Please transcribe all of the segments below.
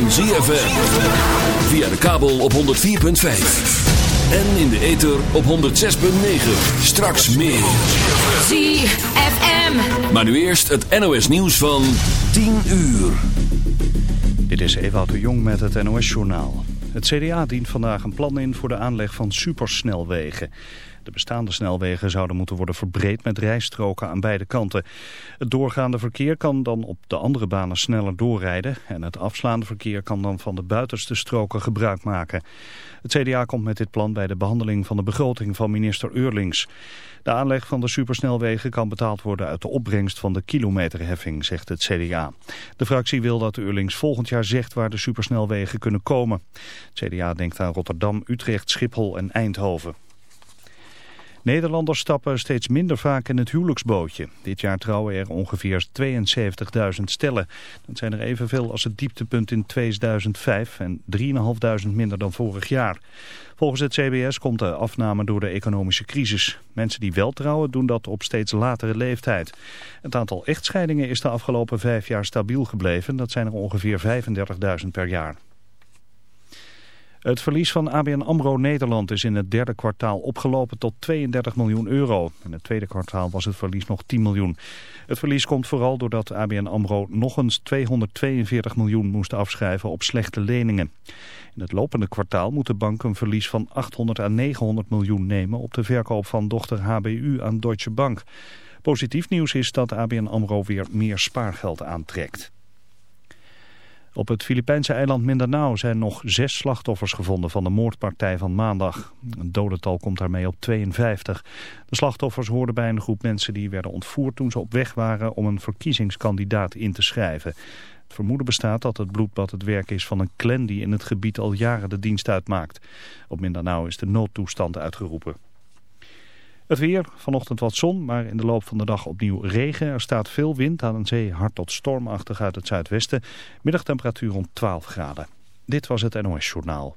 van ZFM. Via de kabel op 104.5. En in de ether op 106.9. Straks meer. ZFM. Maar nu eerst het NOS nieuws van 10 uur. Dit is Ewout de Jong met het NOS-journaal. Het CDA dient vandaag een plan in voor de aanleg van supersnelwegen. De bestaande snelwegen zouden moeten worden verbreed met rijstroken aan beide kanten. Het doorgaande verkeer kan dan op de andere banen sneller doorrijden... en het afslaande verkeer kan dan van de buitenste stroken gebruik maken. Het CDA komt met dit plan bij de behandeling van de begroting van minister Eurlings. De aanleg van de supersnelwegen kan betaald worden uit de opbrengst van de kilometerheffing, zegt het CDA. De fractie wil dat Eurlings volgend jaar zegt waar de supersnelwegen kunnen komen. Het CDA denkt aan Rotterdam, Utrecht, Schiphol en Eindhoven. Nederlanders stappen steeds minder vaak in het huwelijksbootje. Dit jaar trouwen er ongeveer 72.000 stellen. Dat zijn er evenveel als het dieptepunt in 2005 en 3.500 minder dan vorig jaar. Volgens het CBS komt de afname door de economische crisis. Mensen die wel trouwen doen dat op steeds latere leeftijd. Het aantal echtscheidingen is de afgelopen vijf jaar stabiel gebleven. Dat zijn er ongeveer 35.000 per jaar. Het verlies van ABN AMRO Nederland is in het derde kwartaal opgelopen tot 32 miljoen euro. In het tweede kwartaal was het verlies nog 10 miljoen. Het verlies komt vooral doordat ABN AMRO nog eens 242 miljoen moest afschrijven op slechte leningen. In het lopende kwartaal moet de bank een verlies van 800 à 900 miljoen nemen op de verkoop van dochter HBU aan Deutsche Bank. Positief nieuws is dat ABN AMRO weer meer spaargeld aantrekt. Op het Filipijnse eiland Mindanao zijn nog zes slachtoffers gevonden van de moordpartij van maandag. Een dodental komt daarmee op 52. De slachtoffers hoorden bij een groep mensen die werden ontvoerd toen ze op weg waren om een verkiezingskandidaat in te schrijven. Het vermoeden bestaat dat het bloedbad het werk is van een clan die in het gebied al jaren de dienst uitmaakt. Op Mindanao is de noodtoestand uitgeroepen. Het weer, vanochtend wat zon, maar in de loop van de dag opnieuw regen. Er staat veel wind aan een zee, hard tot stormachtig uit het zuidwesten. Middagtemperatuur rond 12 graden. Dit was het NOS Journaal.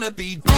wanna be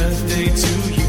birthday to you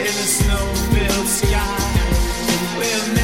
in a snow-filled sky. We'll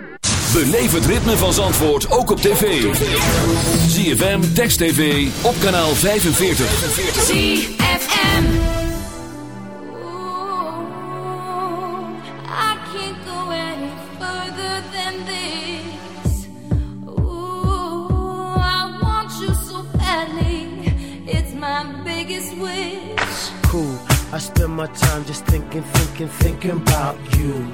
Beleef het ritme van Zandvoort ook op tv. ZFM, Text TV, op kanaal 45. ZFM. I can't go any further than this. Ooh, I want you so badly. It's my biggest wish. cool. I spend my time just thinking, thinking, thinking about you.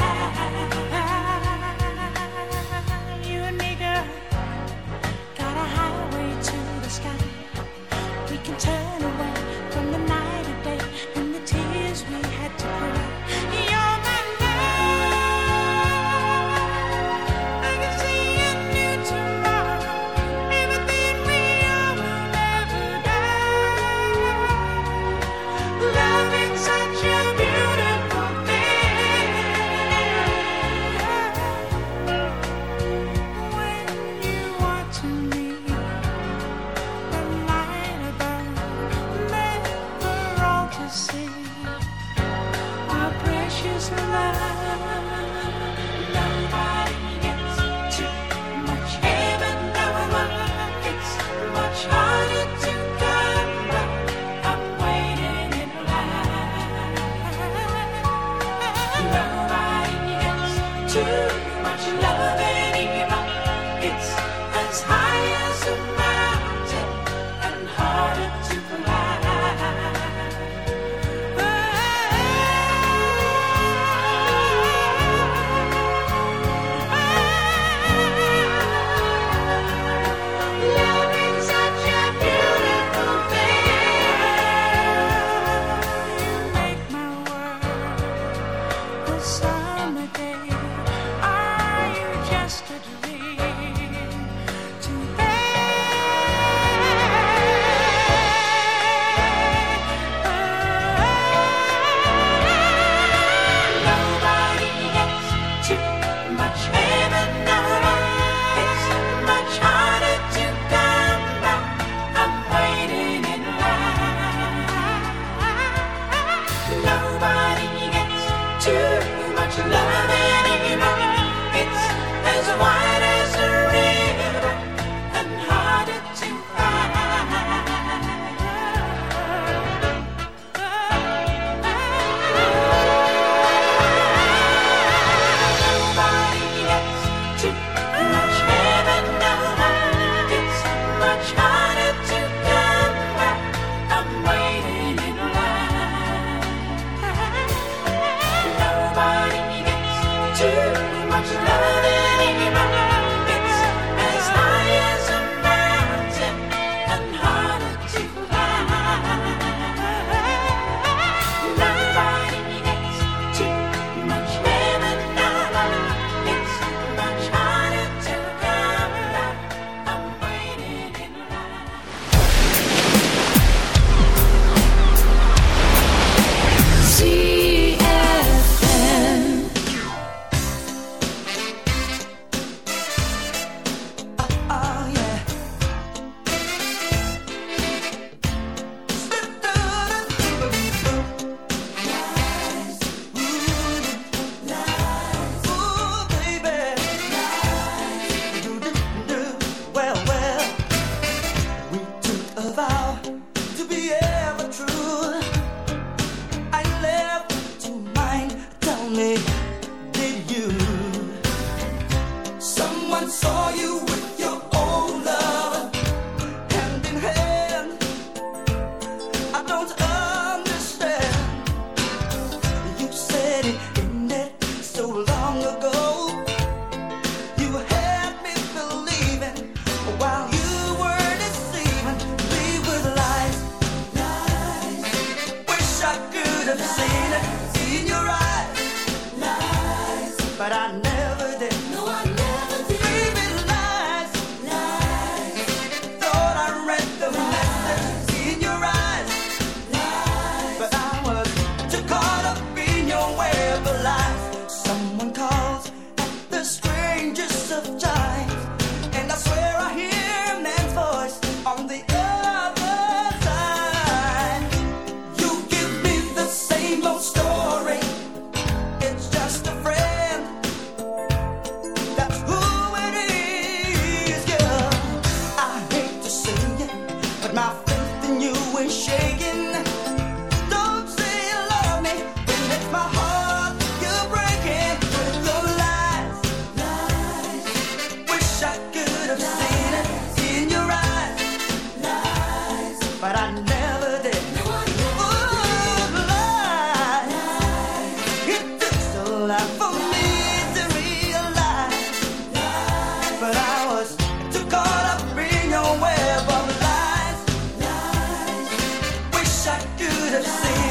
have seen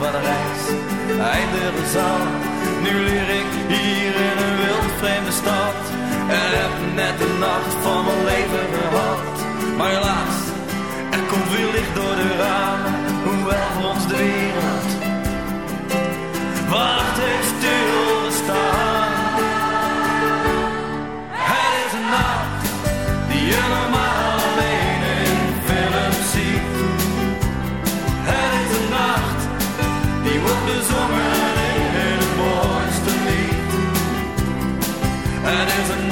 waar de reis eindigen. Nu leer ik hier in een wild vreemde stad en heb net de nacht van mijn leven gehad. Maar helaas, er komt weer licht door de ramen, hoewel voor ons de wereld wacht heeft stilgestaan. Het is een nacht die je normaal bezongen in het mooiste lied. Het is een